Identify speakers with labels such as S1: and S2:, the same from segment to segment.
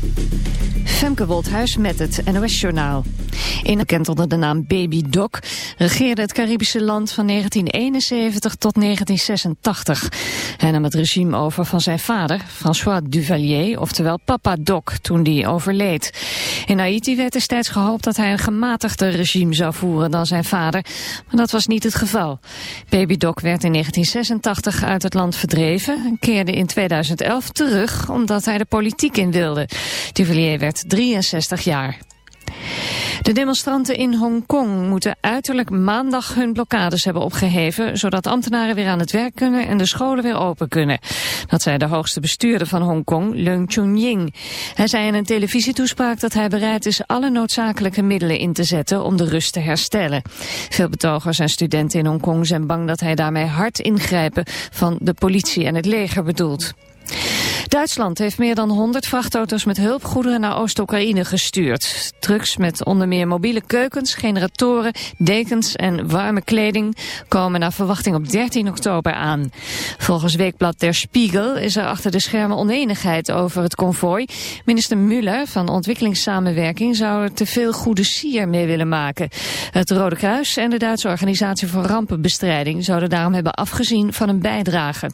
S1: thank you Femke Wolthuis met het NOS-journaal. In bekend onder de naam Baby Doc regeerde het Caribische land van 1971 tot 1986. Hij nam het regime over van zijn vader, François Duvalier, oftewel Papa Doc, toen die overleed. In Haiti werd destijds gehoopt dat hij een gematigder regime zou voeren dan zijn vader, maar dat was niet het geval. Baby Doc werd in 1986 uit het land verdreven en keerde in 2011 terug omdat hij de politiek in wilde. Duvalier werd 63 jaar. De demonstranten in Hongkong moeten uiterlijk maandag hun blokkades hebben opgeheven, zodat ambtenaren weer aan het werk kunnen en de scholen weer open kunnen. Dat zei de hoogste bestuurder van Hongkong, Leung Chun-ying. Hij zei in een televisietoespraak dat hij bereid is alle noodzakelijke middelen in te zetten om de rust te herstellen. Veel betogers en studenten in Hongkong zijn bang dat hij daarmee hard ingrijpen van de politie en het leger bedoelt. Duitsland heeft meer dan 100 vrachtauto's met hulpgoederen naar Oost-Oekraïne gestuurd. Trucks met onder meer mobiele keukens, generatoren, dekens en warme kleding komen naar verwachting op 13 oktober aan. Volgens weekblad Der Spiegel is er achter de schermen oneenigheid over het konvooi. Minister Müller van Ontwikkelingssamenwerking zou er te veel goede sier mee willen maken. Het Rode Kruis en de Duitse Organisatie voor Rampenbestrijding zouden daarom hebben afgezien van een bijdrage.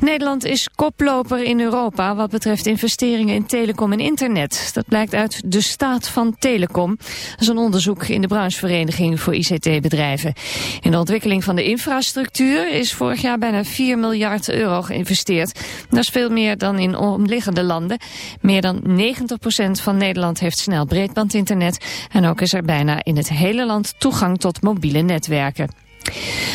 S1: Nederland is koploper in Europa wat betreft investeringen in telecom en internet. Dat blijkt uit de staat van telecom. Dat is een onderzoek in de branchevereniging voor ICT-bedrijven. In de ontwikkeling van de infrastructuur is vorig jaar bijna 4 miljard euro geïnvesteerd. Dat is veel meer dan in omliggende landen. Meer dan 90% van Nederland heeft snel breedbandinternet. En ook is er bijna in het hele land toegang tot mobiele netwerken.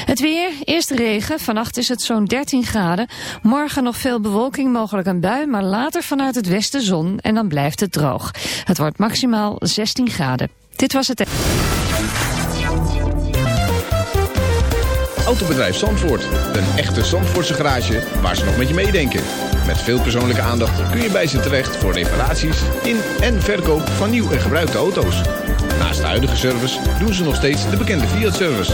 S1: Het weer, eerst regen, vannacht is het zo'n 13 graden. Morgen nog veel bewolking, mogelijk een bui, maar later vanuit het westen zon en dan blijft het droog. Het wordt maximaal 16 graden. Dit was het...
S2: Autobedrijf Zandvoort, een echte Zandvoortse garage waar ze nog met je meedenken. Met veel persoonlijke aandacht kun je bij ze terecht voor reparaties in en verkoop van nieuw en gebruikte auto's. Naast de huidige service doen ze nog steeds de bekende Fiat-service.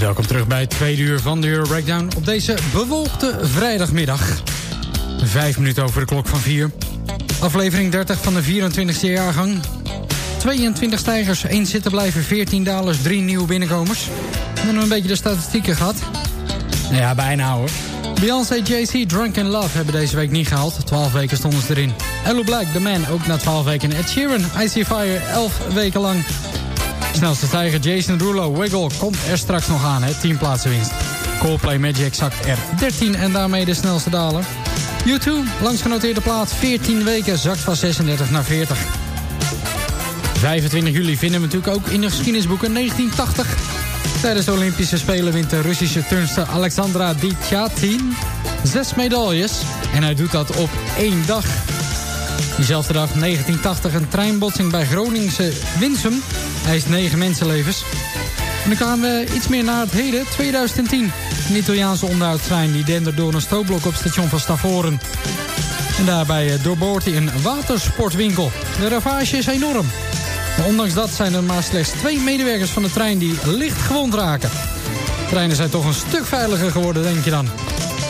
S3: Welkom terug bij het tweede uur van de Euro Breakdown op deze bewolkte vrijdagmiddag. Vijf minuten over de klok van vier. Aflevering 30 van de 24e jaargang. 22 stijgers, 1 zitten blijven, 14 dalers, 3 nieuwe binnenkomers. En dan een beetje de statistieken gehad. Nou ja, bijna hoor. Beyoncé, JC, Drunk in Love hebben deze week niet gehaald. 12 weken stonden ze erin. Hello Black, The Man, ook na 12 weken. Ed Sheeran, Icy Fire, 11 weken lang. Snelste stijger Jason Derulo, Wiggle, komt er straks nog aan, hè? 10 plaatsen winst. Coldplay Magic zakt er 13 en daarmee de snelste daler. U2, langsgenoteerde plaat, 14 weken, zakt van 36 naar 40. 25 juli vinden we natuurlijk ook in de geschiedenisboeken 1980. Tijdens de Olympische Spelen wint de Russische turnster Alexandra Dityatin zes medailles. En hij doet dat op één dag. Diezelfde dag 1980 een treinbotsing bij Groningse Winsum. Hij is negen mensenlevens. En dan gaan we iets meer naar het heden, 2010. Een Italiaanse onderhoudstrein die dendert door een stootblok op station van Stavoren. En daarbij eh, doorboort hij een watersportwinkel. De ravage is enorm. Maar ondanks dat zijn er maar slechts twee medewerkers van de trein die licht gewond raken. Treinen zijn toch een stuk veiliger geworden, denk je dan.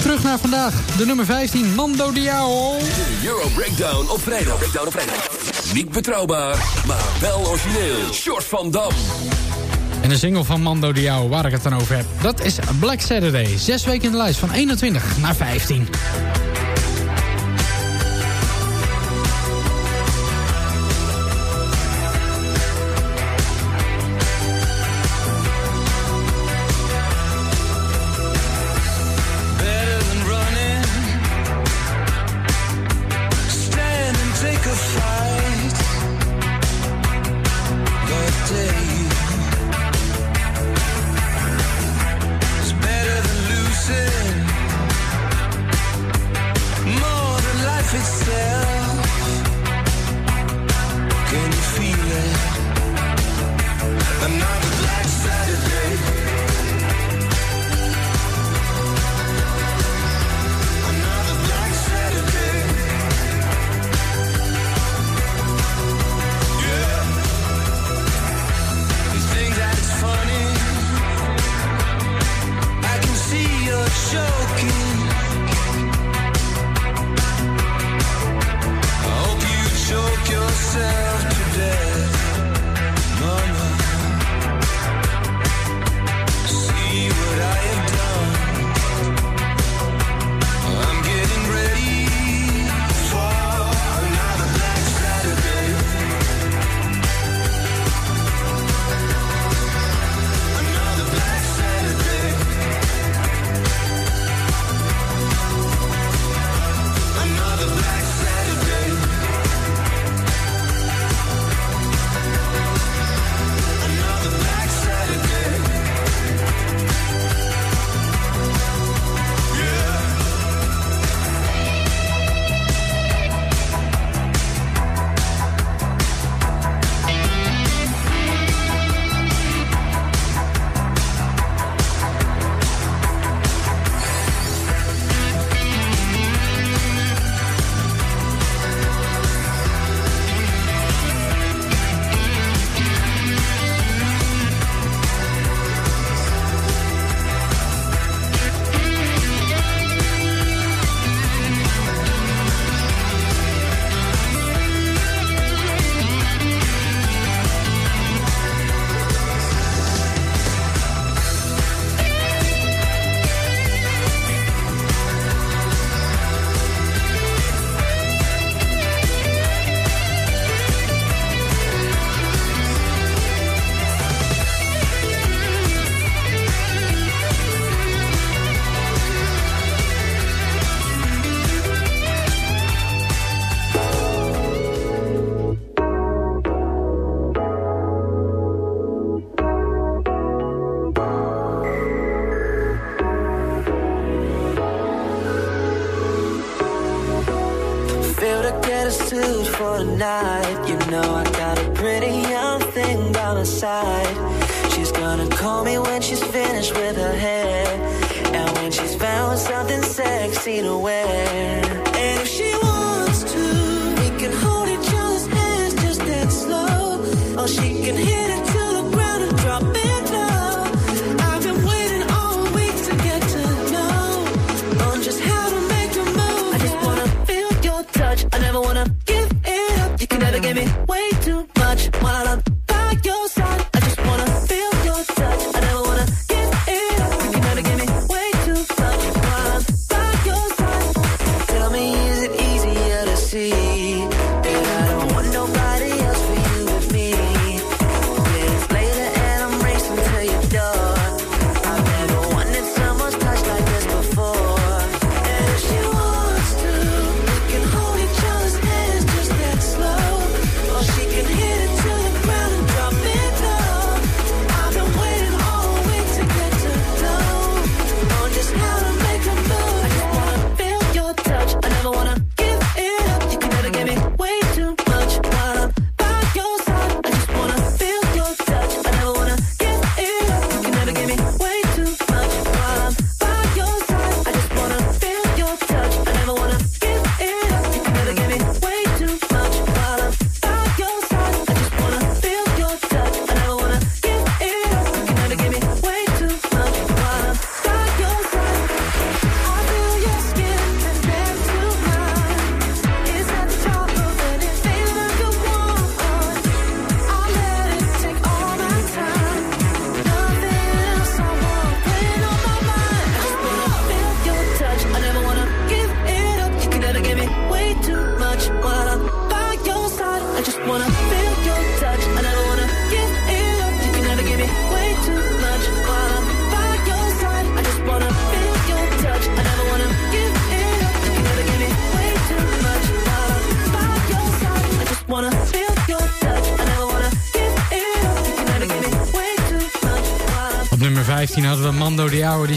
S3: Terug naar vandaag, de nummer 15, Mando Diao.
S4: De Euro Breakdown op vrijdag. Breakdown op vrijdag. Niet betrouwbaar, maar wel origineel. Short van Dam.
S3: En de single van Mando Diao, waar ik het dan over heb, dat is Black Saturday. Zes weken in de lijst, van 21 naar 15.
S5: Another black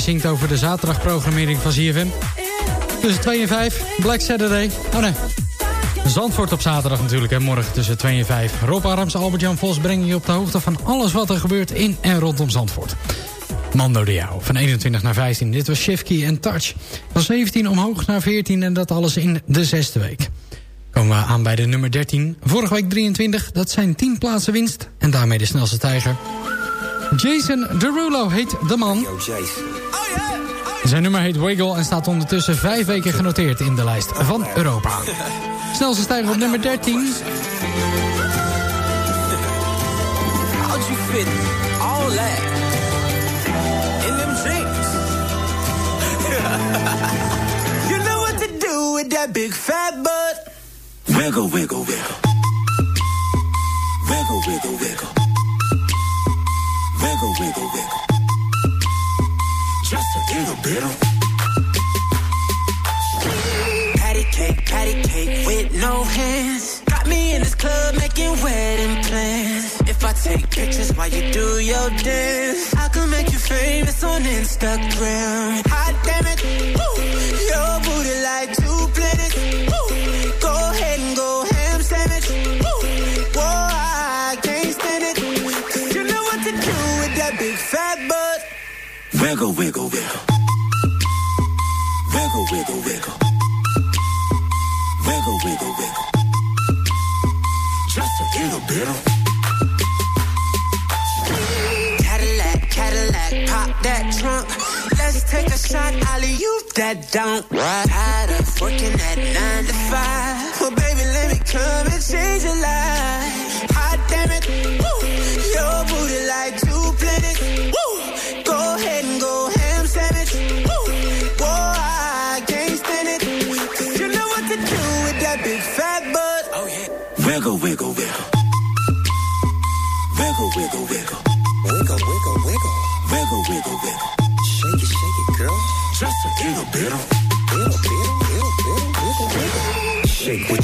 S3: zingt over de zaterdagprogrammering van ZFM. Tussen 2 en 5. Black Saturday. Oh nee. Zandvoort op zaterdag natuurlijk. En morgen tussen 2 en 5. Rob Arams, Albert-Jan Vos brengen je op de hoogte van alles wat er gebeurt in en rondom Zandvoort. Mando Diao van 21 naar 15. Dit was Shifky en Touch. Van 17 omhoog naar 14 en dat alles in de zesde week. Komen we aan bij de nummer 13. Vorige week 23, dat zijn 10 plaatsen winst. En daarmee de snelste tijger. Jason Derulo heet de man. Zijn nummer heet Wiggle en staat ondertussen vijf weken genoteerd in de lijst van Europa. Snelste stijger op nummer 13.
S5: How'd you fit all that in them jeans? you know what to do with that big fat butt. Wiggle, wiggle, wiggle. Wiggle, wiggle, wiggle. Wiggle, wiggle, wiggle. Little bit. Patty cake, patty cake with no hands. Got me in this club making wedding plans. If I take pictures while you do your dance, I can make you famous on Instagram. Hot damn it, woo. your booty like Wiggle, wiggle, wiggle. Wiggle, wiggle, wiggle. Wiggle, wiggle, wiggle. Just a little bit. Cadillac, Cadillac, pop that trunk. Let's take a shot, Ollie, you that don't. Tired of working at nine to five. Well, baby, let me come and change your life. Hot damn it, woo. Your booty like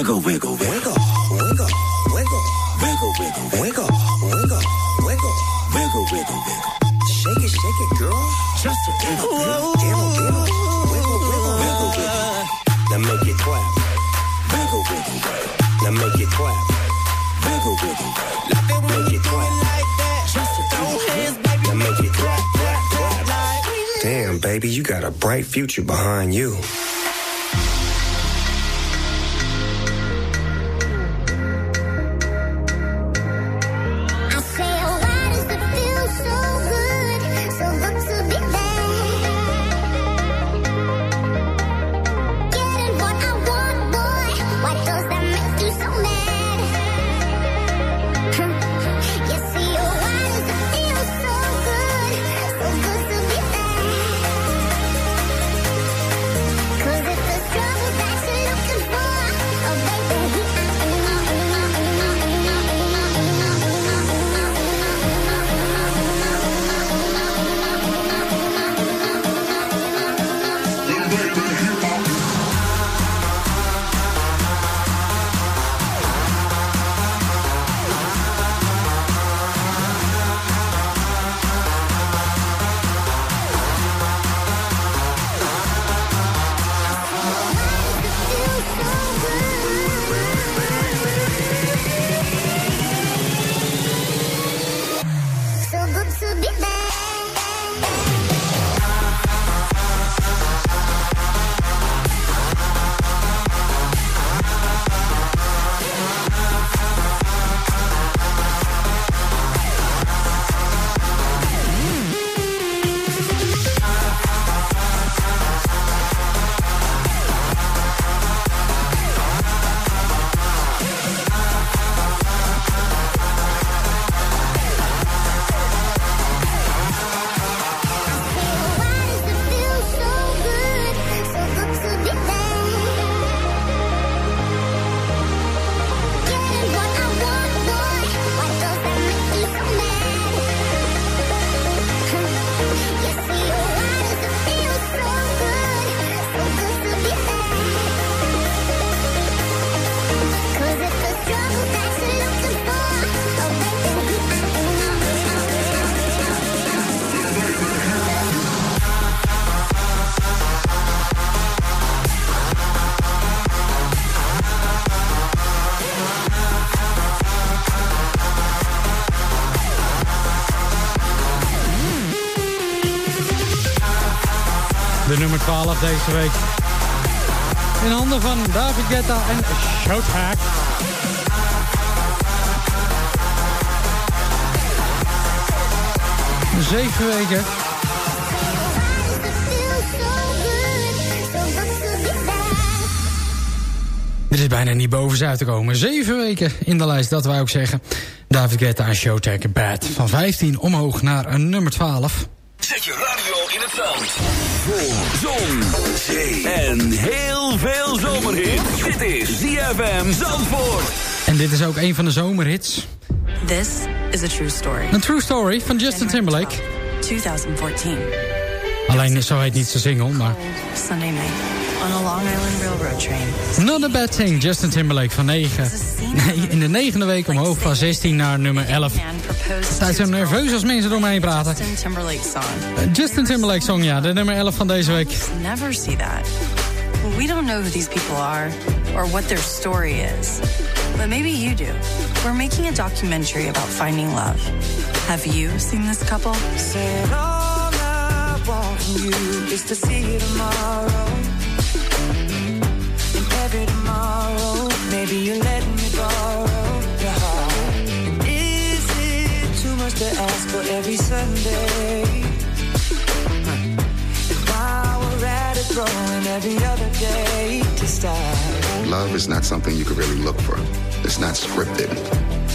S5: Wiggle, wiggle, wiggle. Wiggle, wiggle. Wiggle, wiggle, wiggle. Wiggle, wiggle. Wiggle, wiggle, wiggle. Shake it, shake it, girl. Just a little bit. Little, little. Wiggle, wiggle, wiggle, wiggle.
S6: Now make it clap,
S5: Wiggle, wiggle, wiggle.
S6: now make it clap,
S5: Wiggle, wiggle, wiggle. Love it when
S6: make
S5: you
S6: it
S5: do
S6: clap.
S5: it like that. Just throw hands, baby.
S6: Now make it clap, clap, clap.
S5: Like,
S6: Damn, baby, you got a bright future behind you.
S3: 12 deze week. In handen van David Guetta en Showtrack. Zeven weken. Dit is bijna niet boven ze uit te komen. Zeven weken in de lijst, dat wij ook zeggen. David Guetta en Showtrack Bad. Van 15 omhoog naar nummer 12.
S4: Zet je in het zand. Voor zon, zee en heel veel zomerhit. Dit is ZFM Zandvoort.
S3: En dit is ook een van de zomerhits.
S7: This is a true story.
S3: Een true story van Justin Timberlake.
S7: 2014.
S3: Alleen zo heet niet zijn single, maar...
S7: Sunday night on a Long Island Railroad train.
S3: Not a bad thing, Justin Timberlake van 9. Nee, in de negende week omhoog van 16 naar nummer 11. Zij zijn nerveus als mensen door me heen praten.
S7: Justin Timberlake song.
S3: Justin Timberlake song, ja, de nummer 11 van deze week.
S7: Never see that. We don't know who these people are or what their story is. But maybe you do. We're making a documentary about finding love. Have you seen this couple?
S8: Said all I want from you is to see you tomorrow. And every tomorrow, maybe you let me borrow your heart. And is it too much to ask for every Sunday? Huh. If I were at a throwing every other day to start.
S9: Love is not something you can really look for. It's not scripted.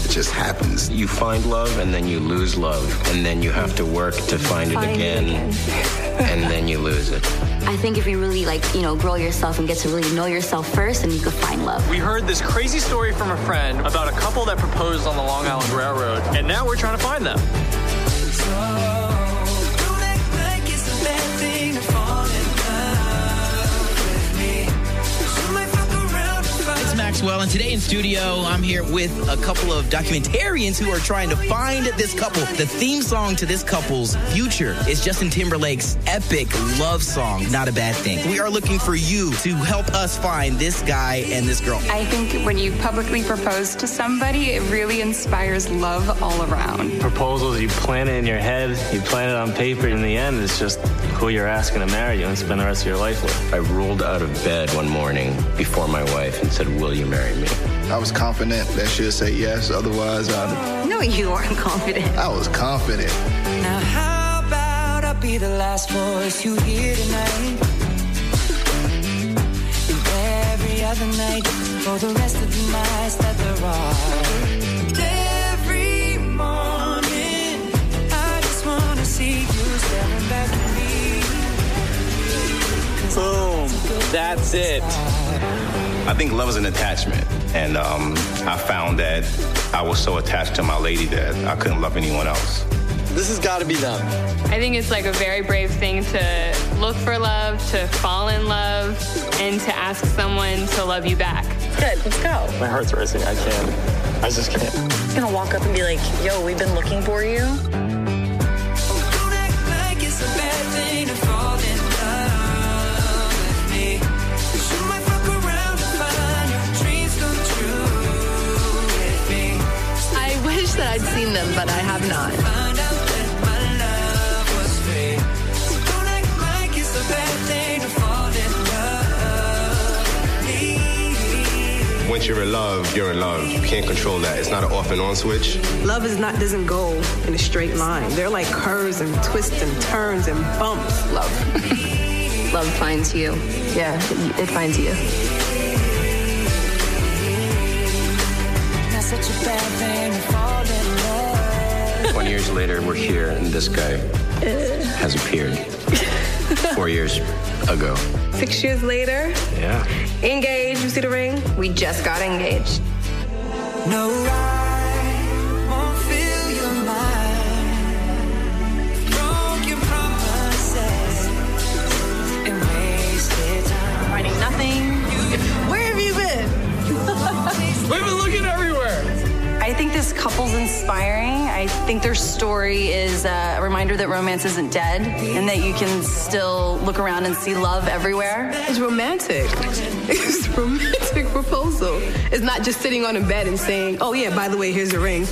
S9: It just happens.
S10: You find love and then you lose love, and then you have to work to find,
S11: Find
S10: it
S11: it
S10: again, and then you lose it.
S11: I think if you really like, you know, grow yourself and get to really know yourself first, and you can find love.
S12: We heard this crazy story from a friend about a couple that proposed on the Long Island Railroad, and now we're trying to find them.
S13: Maxwell, and today in studio, I'm here with a couple of documentarians who are trying to find this couple. The theme song to this couple's future is Justin Timberlake's epic love song, Not a Bad Thing. We are looking for you to help us find this guy and this girl.
S14: I think when you publicly propose to somebody, it really inspires love all around.
S15: proposals, you plan it in your head, you plan it on paper. In the end, it's just who you're asking to marry you and spend the rest of your life with.
S10: I rolled out of bed one morning before my wife and said, Will you marry me?
S9: I was confident that she'd say yes. Otherwise, I'd.
S11: No, you weren't confident.
S9: I was confident.
S8: Now how about I be the last voice you hear tonight? And every other night for the rest of the nights that there are. Every morning I just wanna see you staring back at me.
S12: Boom. That's it.
S5: I think love is an attachment. And um, I found that I was so attached to my lady that I couldn't love anyone else.
S12: This has got to be done.
S14: I think it's like a very brave thing to look for love, to fall in love, and to ask someone to love you back.
S7: Good, let's go.
S12: My heart's racing. I can't. I just can't.
S7: I'm gonna walk up and be like, yo, we've been looking for you.
S16: I'd seen them, but I have not.
S8: Find out that my love was free. So don't act like it's a bad thing to fall in love with me.
S5: Once you're in love, you're in love. You can't control that. It's not an off and on switch.
S16: Love is not doesn't go in a straight line. They're like curves and twists and turns and bumps. Love. Love finds you. Yeah, it finds you.
S10: Later, we're here, and this guy has appeared. Four years ago.
S16: Six years later,
S10: Yeah.
S16: engaged. You see the ring? We just got engaged.
S8: No,
S7: couple's inspiring. I think their story is uh, a reminder that romance isn't dead and that you can still look around and see love everywhere.
S16: It's romantic. It's a romantic proposal. It's not just sitting on a bed and saying, "Oh yeah, by the way, here's a ring."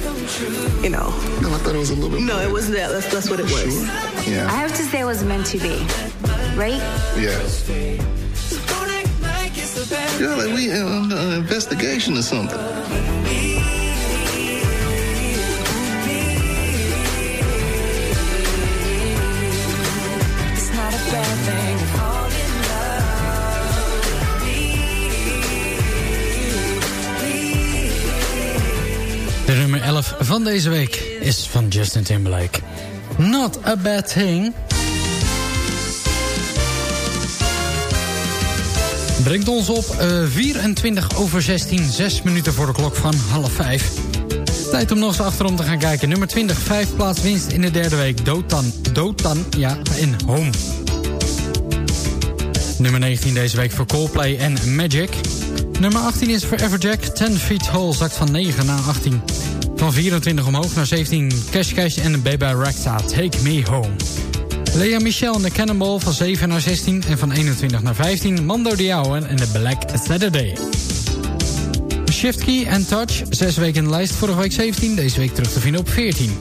S16: You know.
S9: No, I thought it was a little bit.
S16: No, it wasn't that. That's, that's what it was. Sure.
S9: Yeah.
S17: I have to say it was meant to be.
S11: right?
S8: Yeah. Yeah, like we uh, under an investigation or something.
S3: De nummer 11 van deze week is van Justin Timberlake. Not a bad thing. Brengt ons op eh, 24 over 16, 6 minuten voor de klok van half 5. Tijd om nog eens achterom te gaan kijken. Nummer 20, 5 plaats winst in de derde week. Dotan, Dotan, ja, in Home. Nummer 19 deze week voor Coldplay en Magic. Nummer 18 is Forever Jack. 10 Feet Hole zakt van 9 naar 18. Van 24 omhoog naar 17 Cash Cash en Baby Rexha Take Me Home. Lea Michel en de Cannonball van 7 naar 16 en van 21 naar 15 Mando Diao en de Black Saturday. Shift Key en Touch, 6 weken in de lijst, vorige week 17, deze week terug te vinden op 14.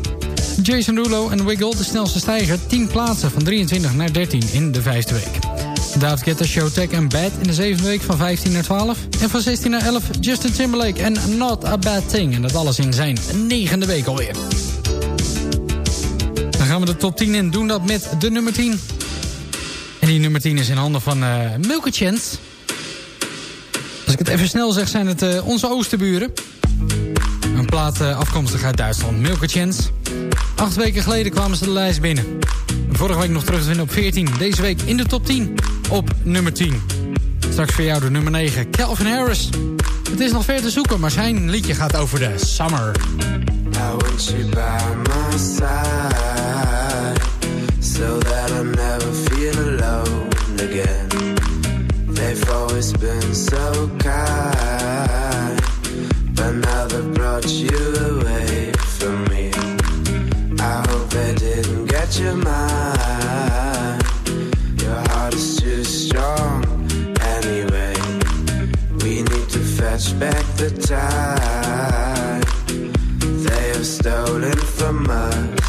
S3: Jason Rulo en Wiggle, de snelste stijger, 10 plaatsen van 23 naar 13 in de vijfde week. David Guetta, Showtech en Bad in de zevende week van 15 naar 12. En van 16 naar 11 Justin Timberlake en Not a Bad Thing. En dat alles in zijn negende week alweer. Dan gaan we de top 10 in. Doen dat met de nummer 10. En die nummer 10 is in handen van uh, Milke Chance. Als ik het even snel zeg, zijn het uh, onze oosterburen. Een plaat uh, afkomstig uit Duitsland. Milke Chance. Acht weken geleden kwamen ze de lijst binnen. Vorige week nog terug te vinden op 14. Deze week in de top 10 op nummer 10. Straks voor jou de nummer 9, Calvin Harris. Het is nog ver te zoeken, maar zijn liedje gaat over de summer.
S18: I want you by my side so that I never feel alone again. They've always been so kind, but now they brought you away from me. I hope they didn't get your mind. Anyway. We need to fetch back the time they have stolen from us.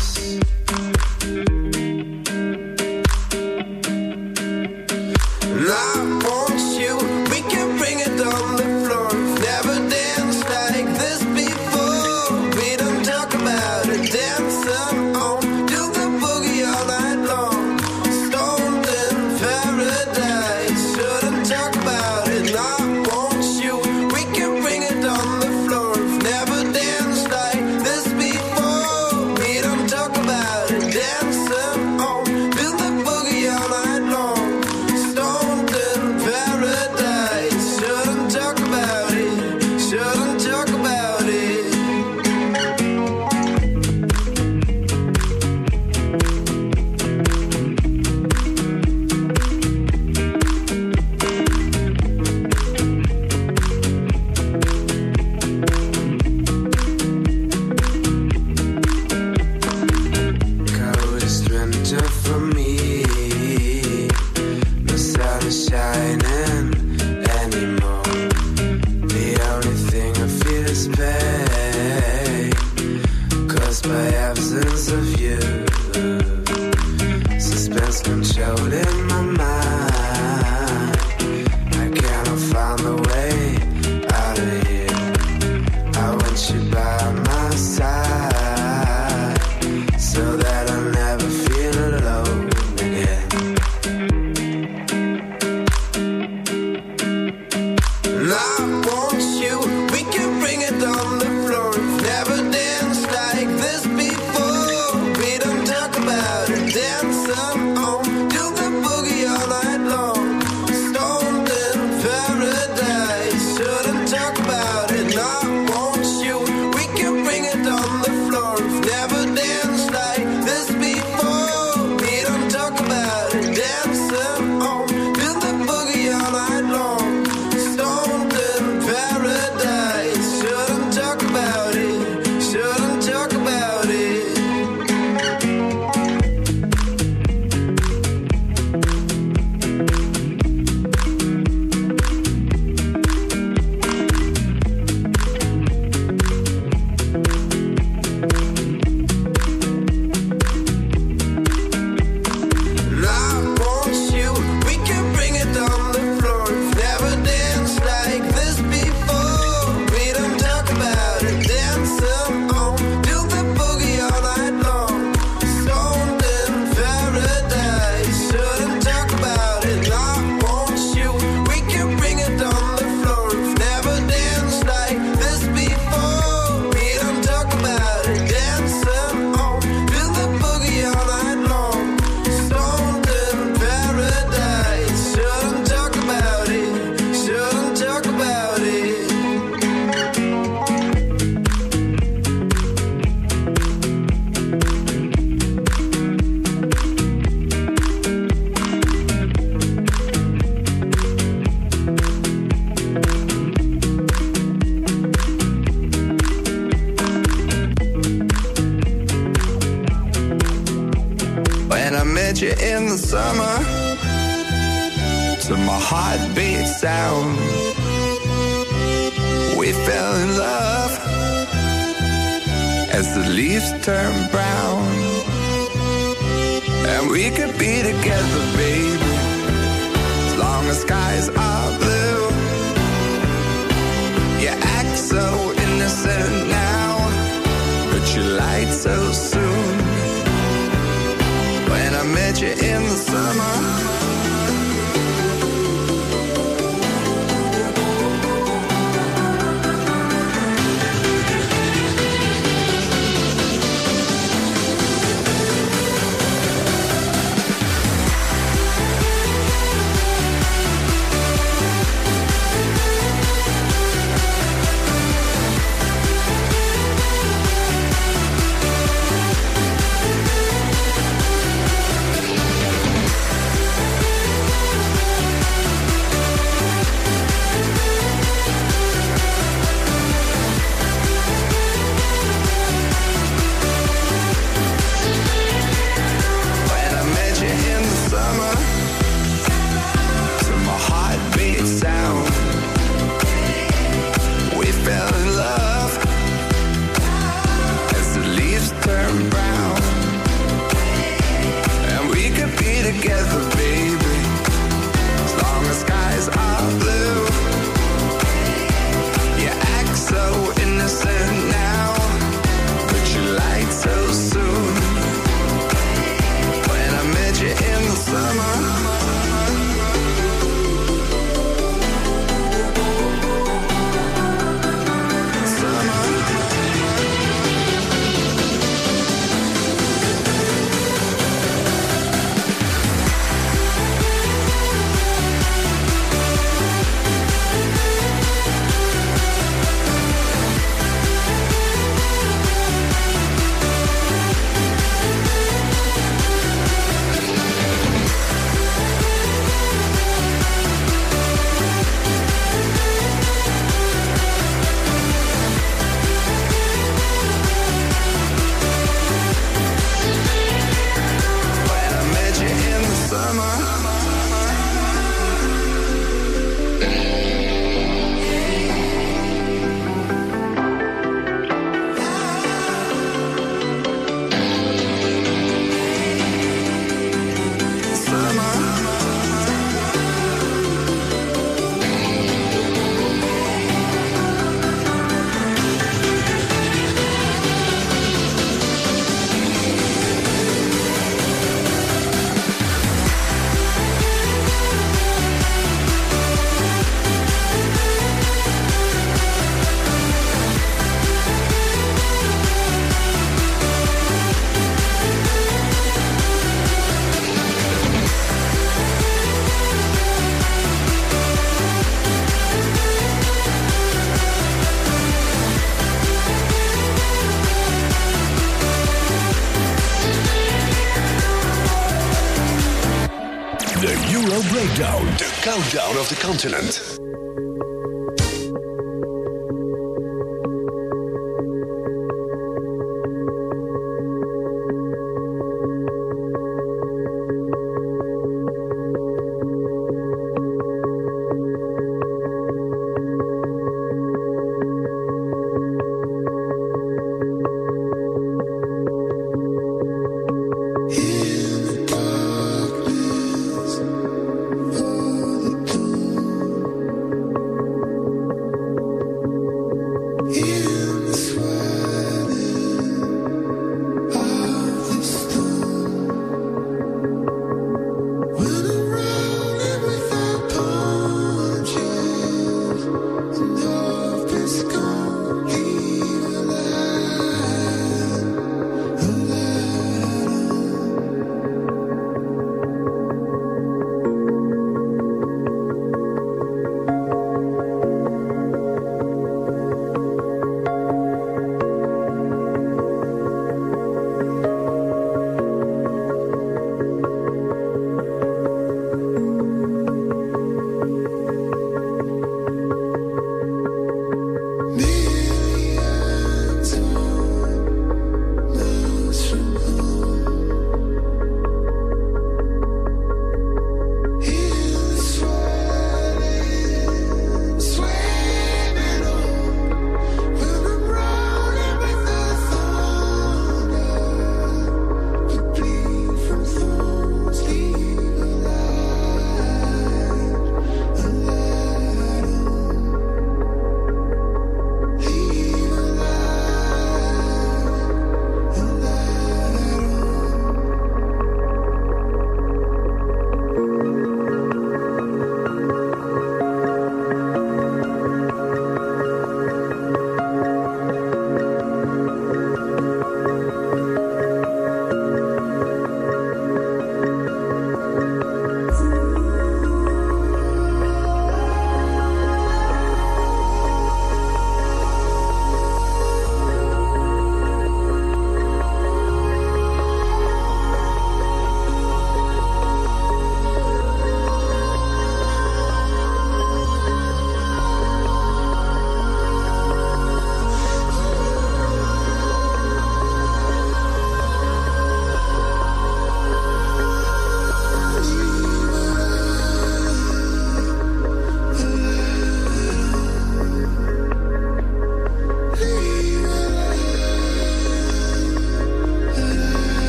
S4: Continent.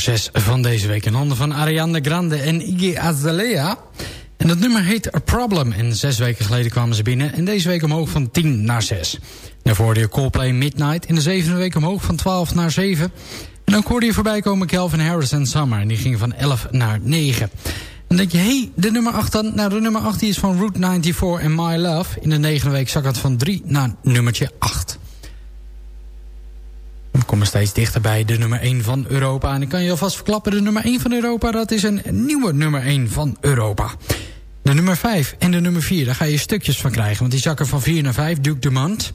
S3: 6 van deze week in handen van Ariana Grande en Iggy Azalea. En dat nummer heet A Problem. En zes weken geleden kwamen ze binnen. En deze week omhoog van 10 naar 6. Daarvoor hoorde je Coldplay Midnight. In de zevende week omhoog van 12 naar 7. En dan hoorde je voorbij komen Calvin Harris en Summer. En die ging van 11 naar 9. En dan denk je, hé, hey, de nummer 8 dan? Nou, de nummer 8 die is van Route 94 en My Love. In de negende week zak het van 3 naar nummertje 8. Komen steeds dichterbij de nummer 1 van Europa. En ik kan je alvast verklappen, de nummer 1 van Europa... dat is een nieuwe nummer 1 van Europa. De nummer 5 en de nummer 4, daar ga je stukjes van krijgen. Want die zakken van 4 naar 5, Duke de Mand.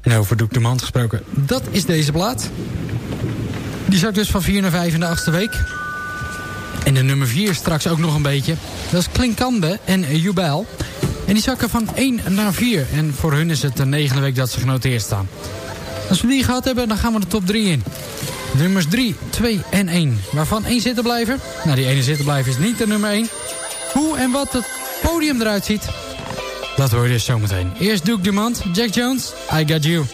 S3: En over Duke de Mand gesproken, dat is deze plaat. Die zakt dus van 4 naar 5 in de achtste week. En de nummer 4 straks ook nog een beetje. Dat is Klinkande en Jubel. En die zakken van 1 naar 4. En voor hun is het de negende week dat ze genoteerd staan. Als we die gehad hebben, dan gaan we de top 3 in. Nummers 3, 2 en 1. Waarvan 1 zitten blijven. Nou, die ene zitten blijven is niet de nummer 1. Hoe en wat het podium eruit ziet, dat hoor je dus zometeen. Eerst Duke Dumont, Jack Jones, I Got You.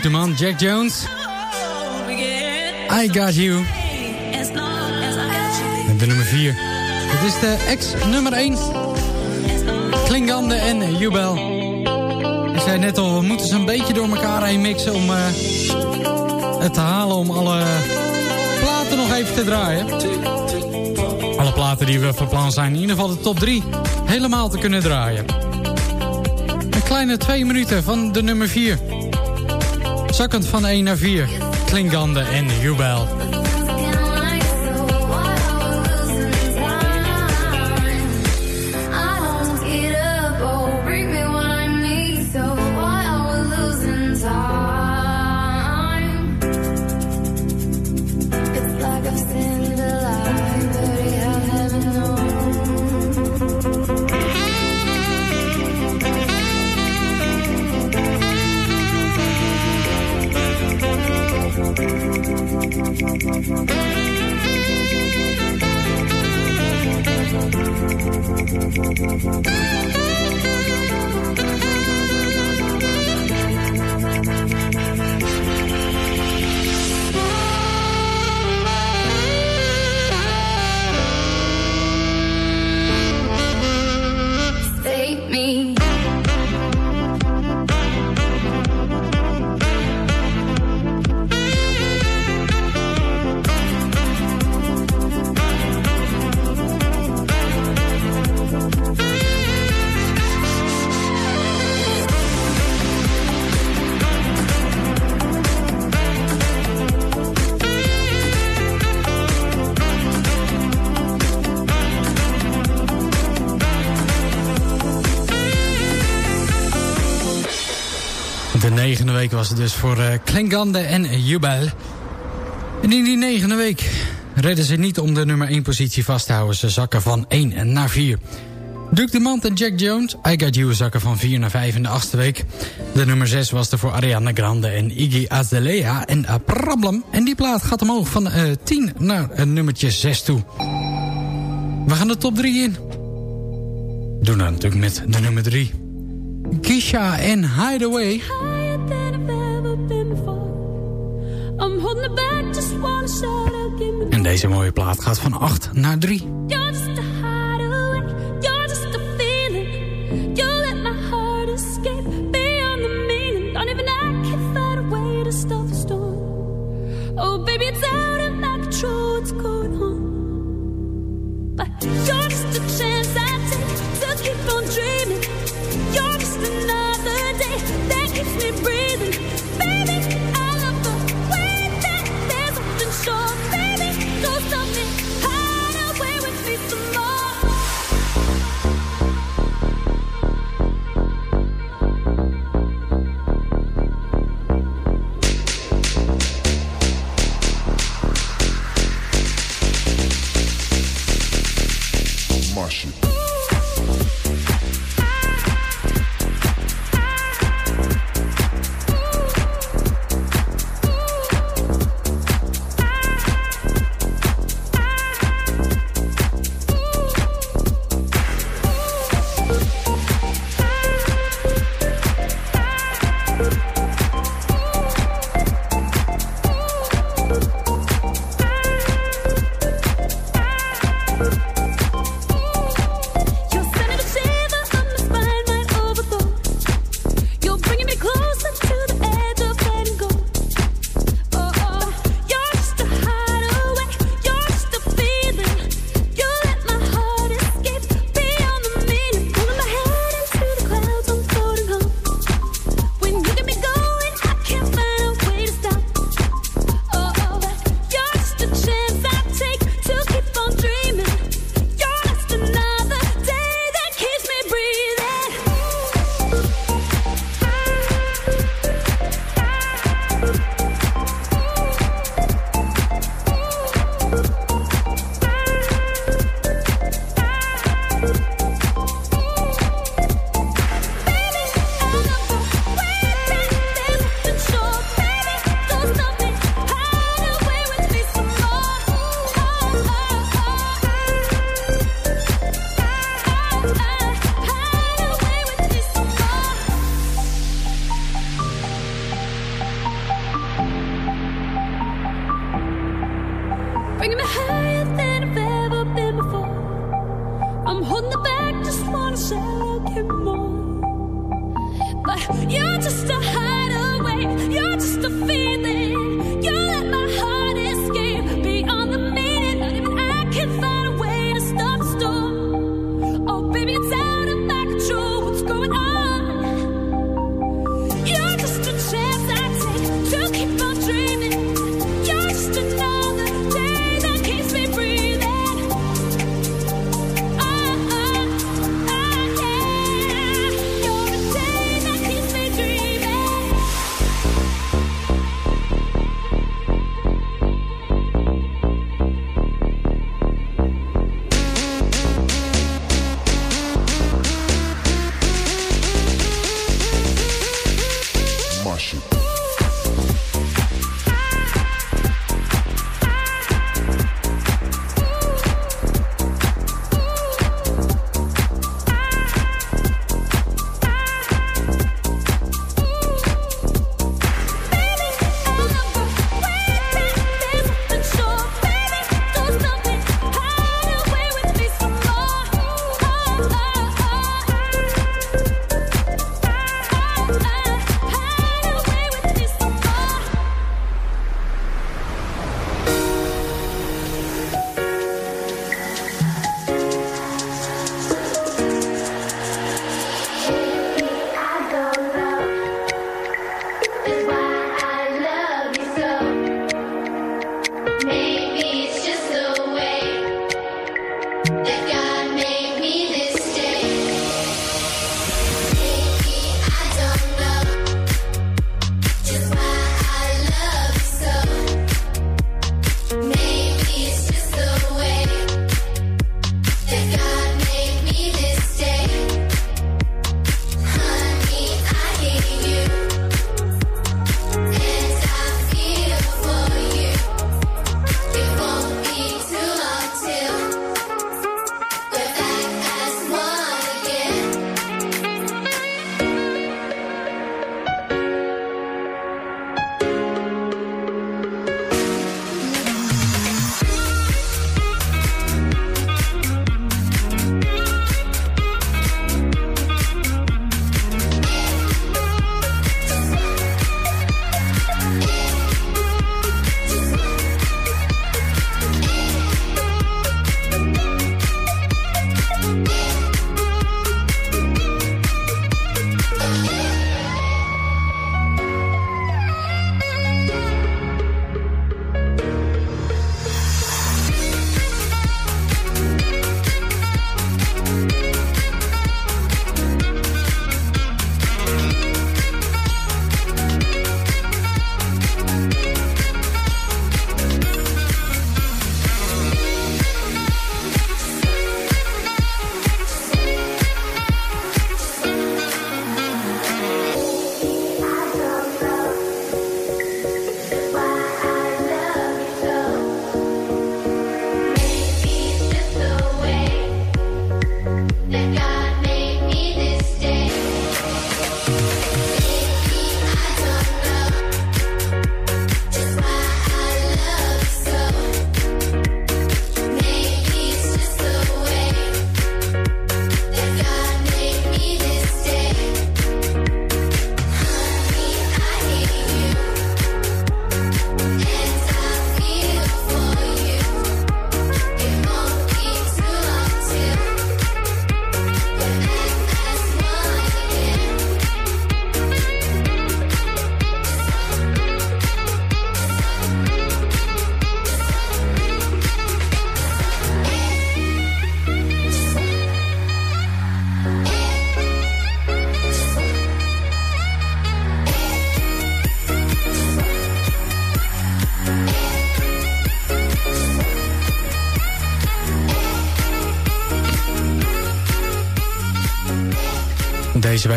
S3: Nummer 5, Duke de Man, Jack Jones. I Got You. De nummer 4. Het is de ex-nummer 1. Klingande en Jubel. Ik zei net al, we moeten ze een beetje door elkaar heen mixen... om eh, het te halen om alle platen nog even te draaien. Alle platen die we van plan zijn, in ieder geval de top 3... helemaal te kunnen draaien. Een kleine twee minuten van de nummer 4. Zakkend van 1 naar 4. Klingande en Jubel. Was het dus voor eh Klengande en Jubel. En in die negende week redden ze niet om de nummer 1 positie vast te houden. Ze zakken van 1 naar 4. Duke de Mant en Jack Jones, I Got You, zakken van 4 naar 5 in de achtste week. De nummer 6 was er voor Ariana Grande en Iggy Azalea en A Problem. En die plaat gaat omhoog van eh 10 naar uh, nummertje 6 toe. We gaan de top 3 in. Doen dat natuurlijk met de nummer 3. Kisha en Hideaway. En deze mooie plaat gaat van 8 naar 3.
S19: You're just a hideaway, you're just a feeling. You let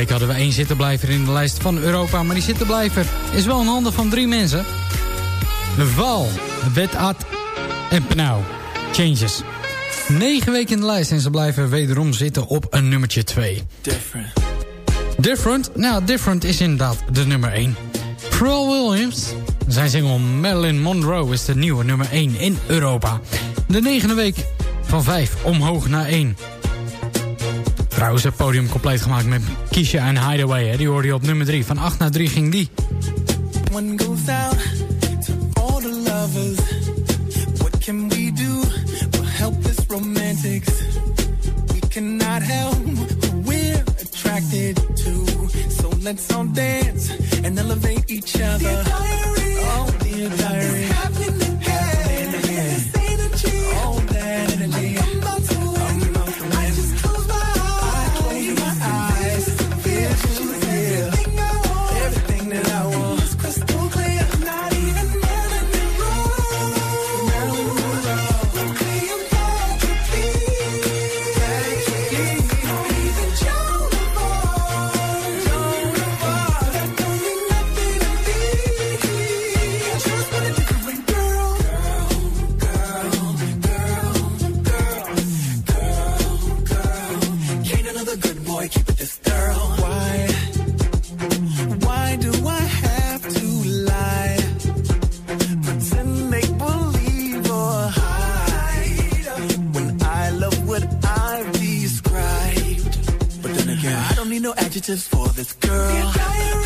S3: week hadden we één zittenblijver in de lijst van Europa... maar die zittenblijver is wel een handen van drie mensen. Val, Wetat en Penau. Changes. Negen weken in de lijst en ze blijven wederom zitten op een nummertje 2.
S20: Different.
S3: Different? Nou, Different is inderdaad de nummer 1. Pearl Williams, zijn single Marilyn Monroe is de nieuwe nummer 1 in Europa. De negende week van 5 omhoog naar 1. Trouwens, het podium compleet gemaakt met Kiesje en Hideaway. Hè? Die hoorde je op nummer 3. Van 8 naar 3 ging die.
S20: One goes out to all the lovers. What can we do? for helpless romantics. We cannot help who we're attracted to. So let's all dance and elevate each other. Dear diary, oh, dear diary. This girl.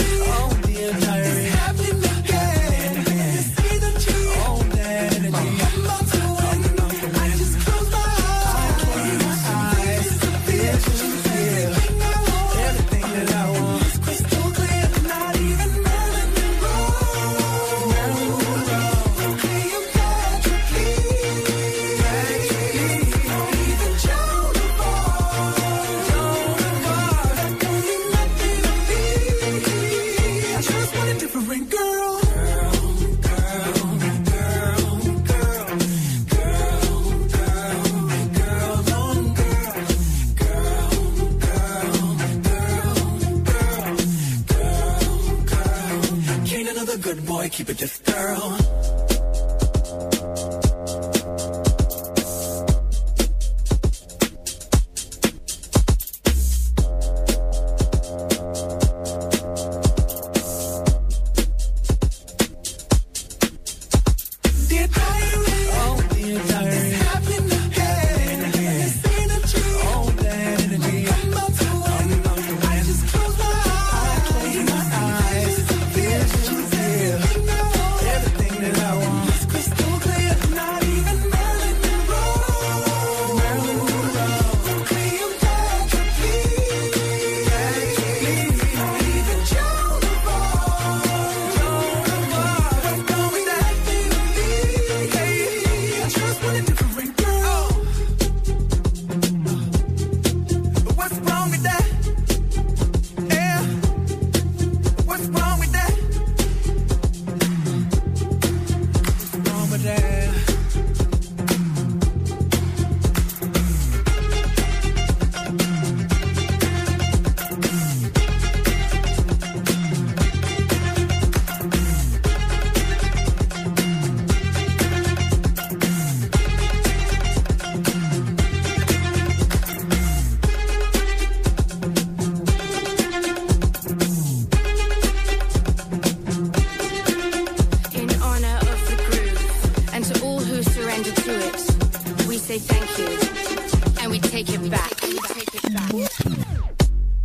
S21: say thank you, and we take it back.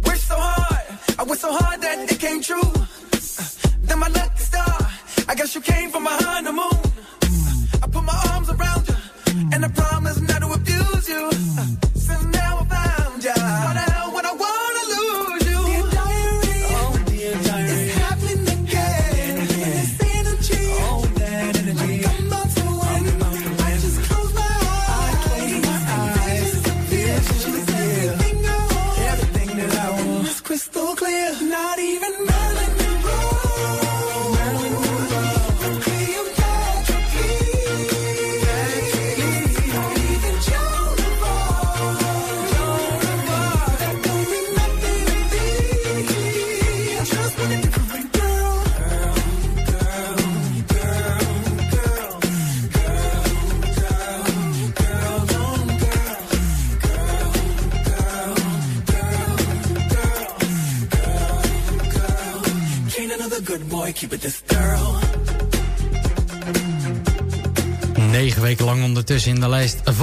S20: Work so hard, I worked so hard that it came true.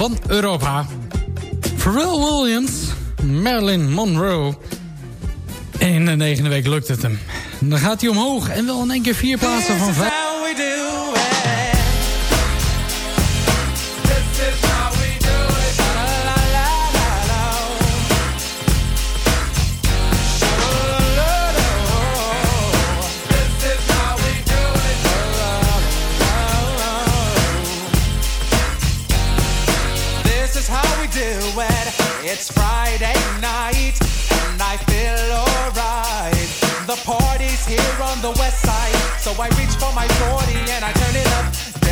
S3: Van Europa. Pharrell Williams, Marilyn Monroe. En in de negende week lukt het hem. Dan gaat hij omhoog en wel in één keer vier plaatsen van vijf.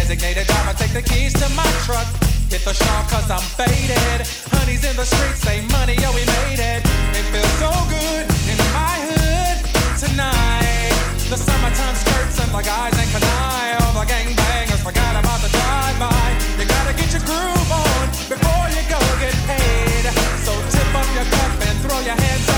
S22: Designated driver, take the keys to my truck. Hit the shop cause I'm faded. Honey's in the streets, say money, yo, we made it. It feels so good in my hood tonight. The summertime skirts and the guys ain't canine. All the gangbangers forgot about the drive-by. You gotta get your groove on before you go get paid. So tip up your cup and throw your hands up